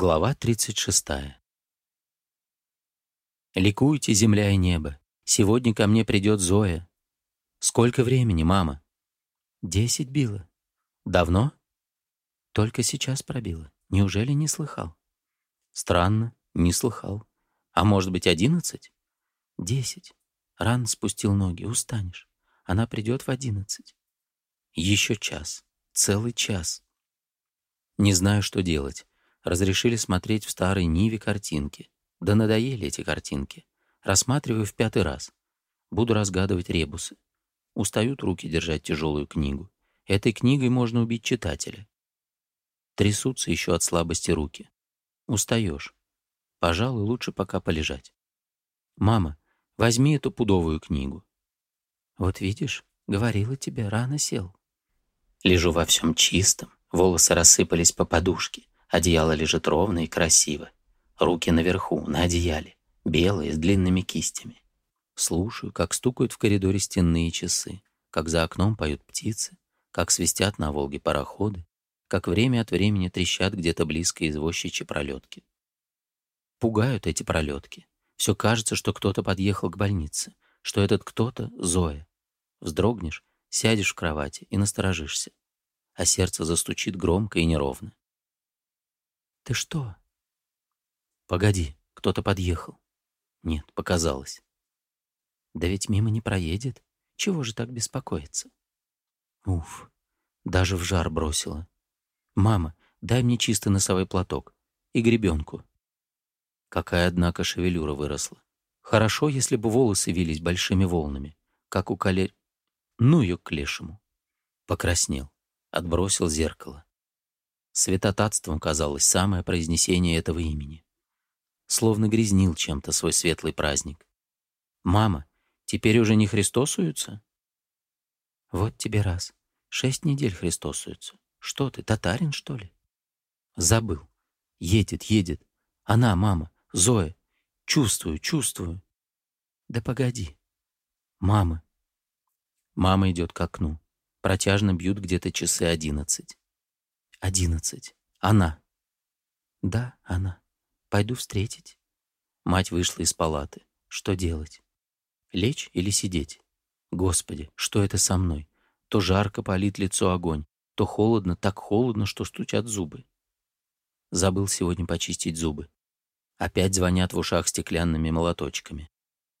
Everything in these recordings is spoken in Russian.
Глава 36. «Ликуйте, земля и небо. Сегодня ко мне придет Зоя. Сколько времени, мама?» «Десять било. Давно?» «Только сейчас пробило. Неужели не слыхал?» «Странно, не слыхал. А может быть, одиннадцать?» «Десять. Ран спустил ноги. Устанешь. Она придет в одиннадцать. Еще час. Целый час. Не знаю, что делать разрешили смотреть в старой Ниве картинки. Да надоели эти картинки. Рассматриваю в пятый раз. Буду разгадывать ребусы. Устают руки держать тяжелую книгу. Этой книгой можно убить читателя. Трясутся еще от слабости руки. Устаешь. Пожалуй, лучше пока полежать. Мама, возьми эту пудовую книгу. Вот видишь, говорила тебе, рано сел. Лежу во всем чистом, волосы рассыпались по подушке. Одеяло лежит ровно и красиво. Руки наверху, на одеяле, белые, с длинными кистями. Слушаю, как стукают в коридоре стенные часы, как за окном поют птицы, как свистят на Волге пароходы, как время от времени трещат где-то близко извозчичьи пролетки. Пугают эти пролетки. Все кажется, что кто-то подъехал к больнице, что этот кто-то — Зоя. Вздрогнешь, сядешь в кровати и насторожишься, а сердце застучит громко и неровно. «Ты что?» «Погоди, кто-то подъехал». «Нет, показалось». «Да ведь мимо не проедет. Чего же так беспокоиться?» «Уф, даже в жар бросила. Мама, дай мне чистый носовой платок и гребенку». Какая, однако, шевелюра выросла. Хорошо, если бы волосы вились большими волнами, как у колер... Ну ее к лешему. Покраснел, отбросил зеркало. Светотатством казалось самое произнесение этого имени. Словно грязнил чем-то свой светлый праздник. «Мама, теперь уже не христосуются?» «Вот тебе раз. Шесть недель христосуются. Что ты, татарин, что ли?» «Забыл. Едет, едет. Она, мама, Зоя. Чувствую, чувствую». «Да погоди. Мама». Мама идет к окну. Протяжно бьют где-то часы одиннадцать. Одиннадцать. Она. Да, она. Пойду встретить. Мать вышла из палаты. Что делать? Лечь или сидеть? Господи, что это со мной? То жарко палит лицо огонь, то холодно, так холодно, что стучат зубы. Забыл сегодня почистить зубы. Опять звонят в ушах стеклянными молоточками.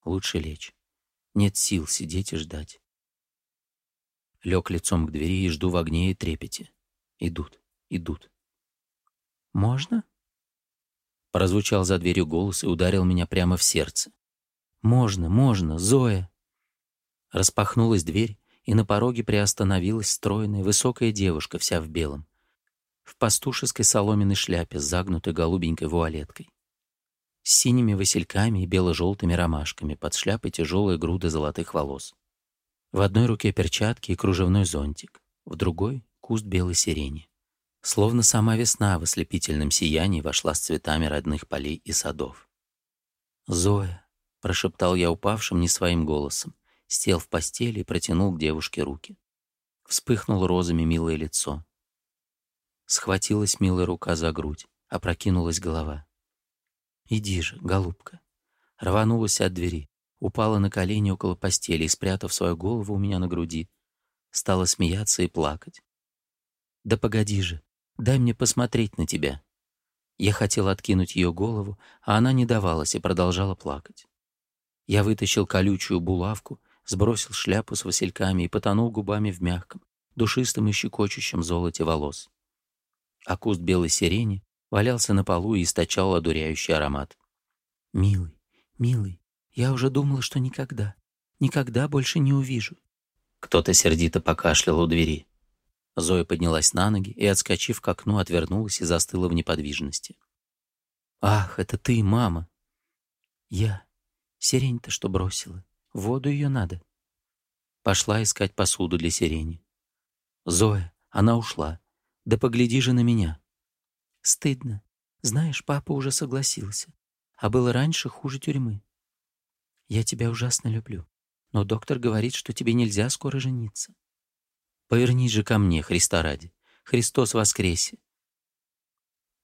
Лучше лечь. Нет сил сидеть и ждать. Лег лицом к двери и жду в огне и трепете. Идут идут. «Можно?» Прозвучал за дверью голос и ударил меня прямо в сердце. «Можно, можно, Зоя!» Распахнулась дверь, и на пороге приостановилась стройная, высокая девушка, вся в белом, в пастушеской соломенной шляпе с загнутой голубенькой вуалеткой, с синими васильками и бело-желтыми ромашками, под шляпой тяжелая груда золотых волос. В одной руке перчатки и кружевной зонтик, в другой — куст белой сирени. Словно сама весна в ослепительном сиянии вошла с цветами родных полей и садов. «Зоя», — прошептал я упавшим не своим голосом, сел в постели и протянул к девушке руки. Вспыхнуло розами милое лицо. Схватилась милая рука за грудь, опрокинулась голова. «Иди же, голубка!» Рванулась от двери, упала на колени около постели и, спрятав свою голову у меня на груди, стала смеяться и плакать. «Да погоди же, Дай мне посмотреть на тебя». Я хотел откинуть ее голову, а она не давалась и продолжала плакать. Я вытащил колючую булавку, сбросил шляпу с васильками и потонул губами в мягком, душистом и щекочущем золоте волос. А куст белой сирени валялся на полу и источал одуряющий аромат. «Милый, милый, я уже думала, что никогда, никогда больше не увижу». Кто-то сердито покашлял у двери. Зоя поднялась на ноги и, отскочив к окну, отвернулась и застыла в неподвижности. «Ах, это ты, мама!» «Я. Сирень-то что бросила? В воду ее надо». Пошла искать посуду для сирени. «Зоя, она ушла. Да погляди же на меня». «Стыдно. Знаешь, папа уже согласился. А было раньше хуже тюрьмы. Я тебя ужасно люблю. Но доктор говорит, что тебе нельзя скоро жениться. Повернись же ко мне, Христа ради. Христос воскресе.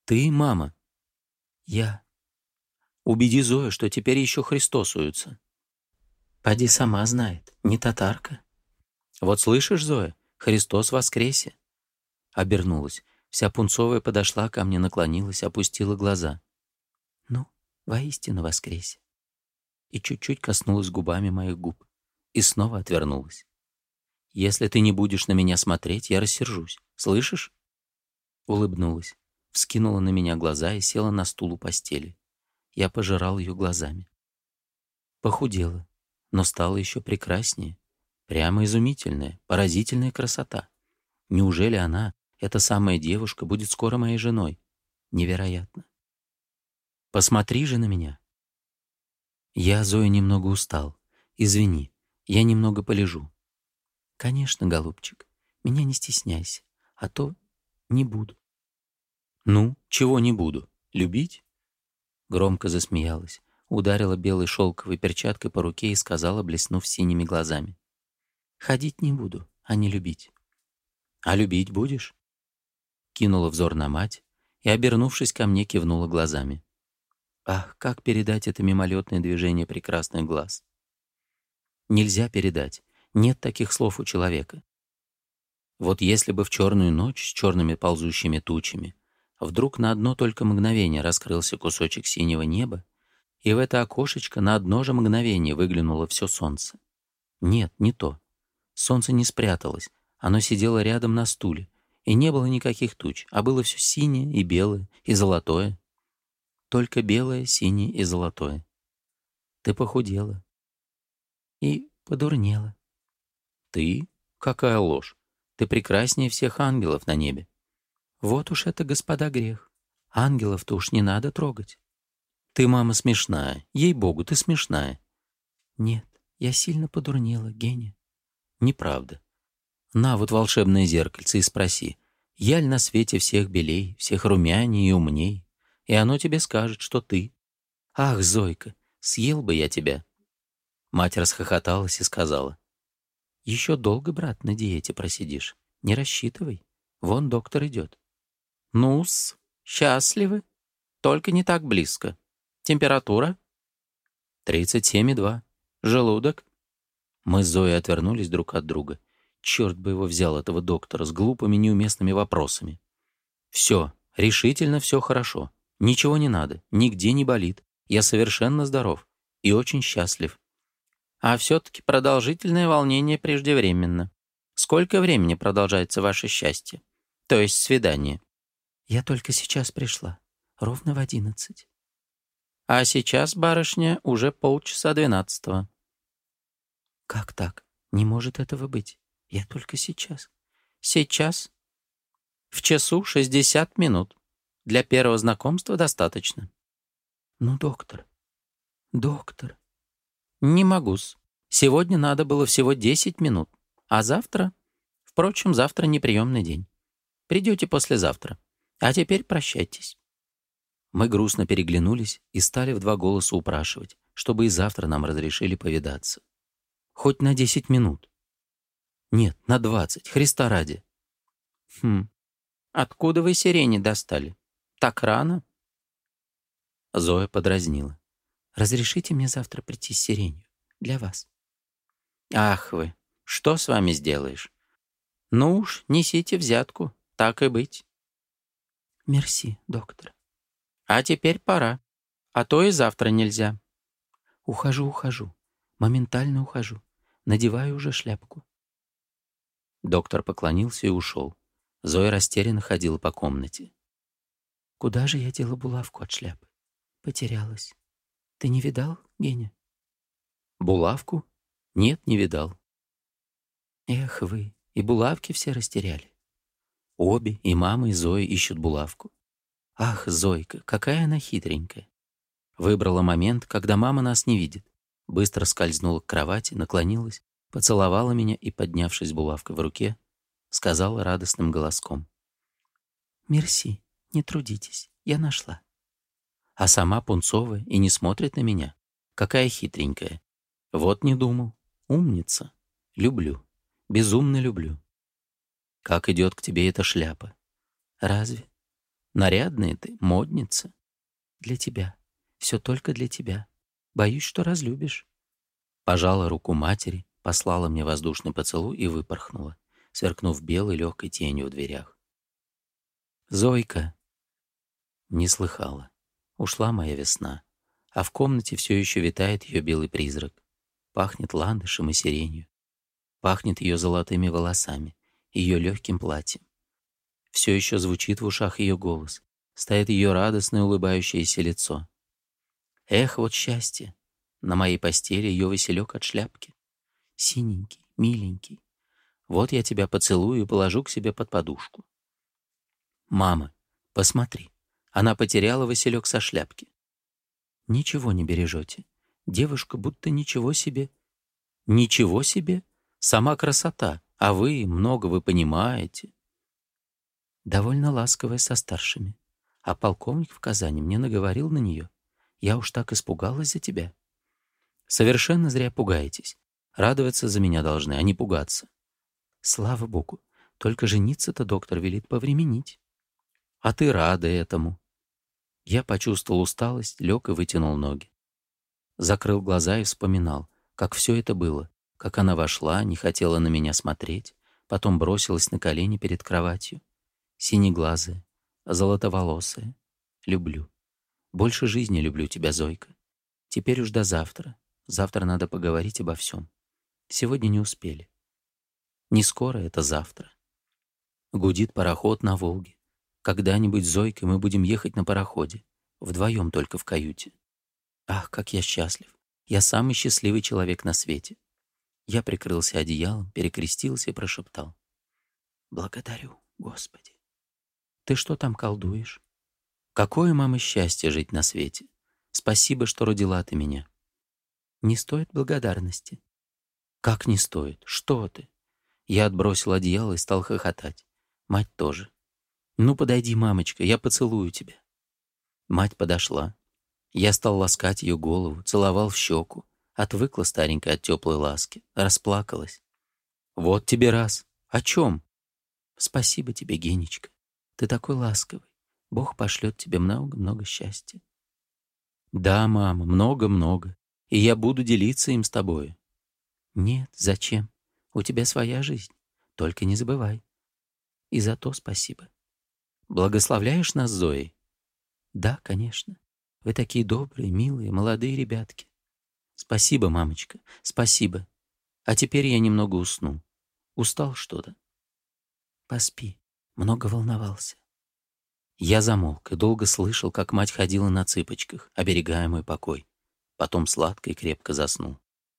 Ты, мама? Я. Убеди Зою, что теперь еще Христосуются. Поди сама знает, не татарка. Вот слышишь, Зоя, Христос воскресе. Обернулась. Вся пунцовая подошла ко мне, наклонилась, опустила глаза. Ну, воистину воскресе. И чуть-чуть коснулась губами моих губ. И снова отвернулась. Если ты не будешь на меня смотреть, я рассержусь. Слышишь?» Улыбнулась, вскинула на меня глаза и села на стул у постели. Я пожирал ее глазами. Похудела, но стала еще прекраснее. Прямо изумительная, поразительная красота. Неужели она, эта самая девушка, будет скоро моей женой? Невероятно. Посмотри же на меня. Я, Зоя, немного устал. Извини, я немного полежу. Конечно, голубчик, меня не стесняйся, а то не буду. Ну, чего не буду? Любить? Громко засмеялась, ударила белой шелковой перчаткой по руке и сказала, блеснув синими глазами. Ходить не буду, а не любить. А любить будешь? Кинула взор на мать и, обернувшись ко мне, кивнула глазами. Ах, как передать это мимолетное движение прекрасных глаз? Нельзя передать, нет таких слов у человека. Вот если бы в черную ночь с черными ползущими тучами вдруг на одно только мгновение раскрылся кусочек синего неба, и в это окошечко на одно же мгновение выглянуло все солнце. Нет, не то. Солнце не спряталось, оно сидело рядом на стуле, и не было никаких туч, а было все синее и белое и золотое. Только белое, синее и золотое. Ты похудела и подурнела. «Ты? Какая ложь! Ты прекраснее всех ангелов на небе!» «Вот уж это, господа, грех. Ангелов-то уж не надо трогать». «Ты, мама, смешная. Ей-богу, ты смешная». «Нет, я сильно подурнела, Геня». «Неправда. На вот волшебное зеркальце и спроси. Яль на свете всех белей, всех румяней и умней, и оно тебе скажет, что ты. Ах, Зойка, съел бы я тебя». Мать расхохоталась и сказала, еще долго, брат, на диете просидишь. Не рассчитывай. Вон доктор идет. Ну-с, счастливы. Только не так близко. Температура? 37,2. Желудок? Мы с Зоей отвернулись друг от друга. Черт бы его взял, этого доктора, с глупыми неуместными вопросами. Все, решительно все хорошо. Ничего не надо, нигде не болит. Я совершенно здоров и очень счастлив. А все-таки продолжительное волнение преждевременно. Сколько времени продолжается ваше счастье? То есть свидание? Я только сейчас пришла. Ровно в одиннадцать. А сейчас, барышня, уже полчаса двенадцатого. Как так? Не может этого быть. Я только сейчас. Сейчас? В часу шестьдесят минут. Для первого знакомства достаточно. Ну, доктор, доктор, «Не могу-с. Сегодня надо было всего 10 минут. А завтра? Впрочем, завтра неприемный день. Придете послезавтра. А теперь прощайтесь». Мы грустно переглянулись и стали в два голоса упрашивать, чтобы и завтра нам разрешили повидаться. Хоть на десять минут. Нет, на двадцать, Христа ради. Хм, откуда вы сирени достали? Так рано? Зоя подразнила. Разрешите мне завтра прийти с сиренью? Для вас». «Ах вы, что с вами сделаешь? Ну уж, несите взятку, так и быть». «Мерси, доктор». «А теперь пора, а то и завтра нельзя». «Ухожу, ухожу, моментально ухожу, надеваю уже шляпку». Доктор поклонился и ушел. Зоя растерянно ходила по комнате. «Куда же я дела булавку от шляпы? Потерялась». Ты не видал, Геня? Булавку? Нет, не видал. Эх вы, и булавки все растеряли. Обе, и мама, и Зоя ищут булавку. Ах, Зойка, какая она хитренькая. Выбрала момент, когда мама нас не видит. Быстро скользнула к кровати, наклонилась, поцеловала меня и, поднявшись булавкой в руке, сказала радостным голоском. «Мерси, не трудитесь, я нашла» а сама пунцовая и не смотрит на меня. Какая хитренькая. Вот не думал. Умница. Люблю. Безумно люблю. Как идет к тебе эта шляпа? Разве? Нарядная ты, модница. Для тебя. Все только для тебя. Боюсь, что разлюбишь. Пожала руку матери, послала мне воздушный поцелуй и выпорхнула, сверкнув белой легкой тенью в дверях. Зойка не слыхала. Ушла моя весна, а в комнате все еще витает ее белый призрак. Пахнет ландышем и сиренью. Пахнет ее золотыми волосами, ее легким платьем. Все еще звучит в ушах ее голос, стоит ее радостное улыбающееся лицо. Эх, вот счастье! На моей постели ее василек от шляпки. Синенький, миленький. Вот я тебя поцелую и положу к себе под подушку. «Мама, посмотри, она потеряла Василек со шляпки. «Ничего не бережете. Девушка будто ничего себе». «Ничего себе? Сама красота, а вы много вы понимаете». Довольно ласковая со старшими. А полковник в Казани мне наговорил на нее. Я уж так испугалась за тебя. Совершенно зря пугаетесь. Радоваться за меня должны, а не пугаться. Слава богу, только жениться-то доктор велит повременить. А ты рада этому. Я почувствовал усталость, лег и вытянул ноги. Закрыл глаза и вспоминал, как все это было, как она вошла, не хотела на меня смотреть, потом бросилась на колени перед кроватью. Синеглазая, золотоволосая. Люблю. Больше жизни люблю тебя, Зойка. Теперь уж до завтра. Завтра надо поговорить обо всем. Сегодня не успели. Не скоро это завтра. Гудит пароход на Волге. Когда-нибудь, Зойка, мы будем ехать на пароходе. Вдвоем только в каюте. Ах, как я счастлив. Я самый счастливый человек на свете. Я прикрылся одеялом, перекрестился и прошептал. Благодарю, Господи. Ты что там колдуешь? Какое, мама, счастье жить на свете. Спасибо, что родила ты меня. Не стоит благодарности. Как не стоит? Что ты? Я отбросил одеяло и стал хохотать. Мать тоже. «Ну, подойди, мамочка, я поцелую тебя». Мать подошла. Я стал ласкать ее голову, целовал в щеку. Отвыкла старенькая от теплой ласки, расплакалась. «Вот тебе раз. О чем?» «Спасибо тебе, Генечка. Ты такой ласковый. Бог пошлет тебе много-много счастья». «Да, мама, много-много. И я буду делиться им с тобой». «Нет, зачем? У тебя своя жизнь. Только не забывай. И за то спасибо». Благословляешь нас, Зои?» «Да, конечно. Вы такие добрые, милые, молодые ребятки. Спасибо, мамочка, спасибо. А теперь я немного усну. Устал что-то?» «Поспи. Много волновался». Я замолк и долго слышал, как мать ходила на цыпочках, оберегая мой покой. Потом сладко и крепко заснул.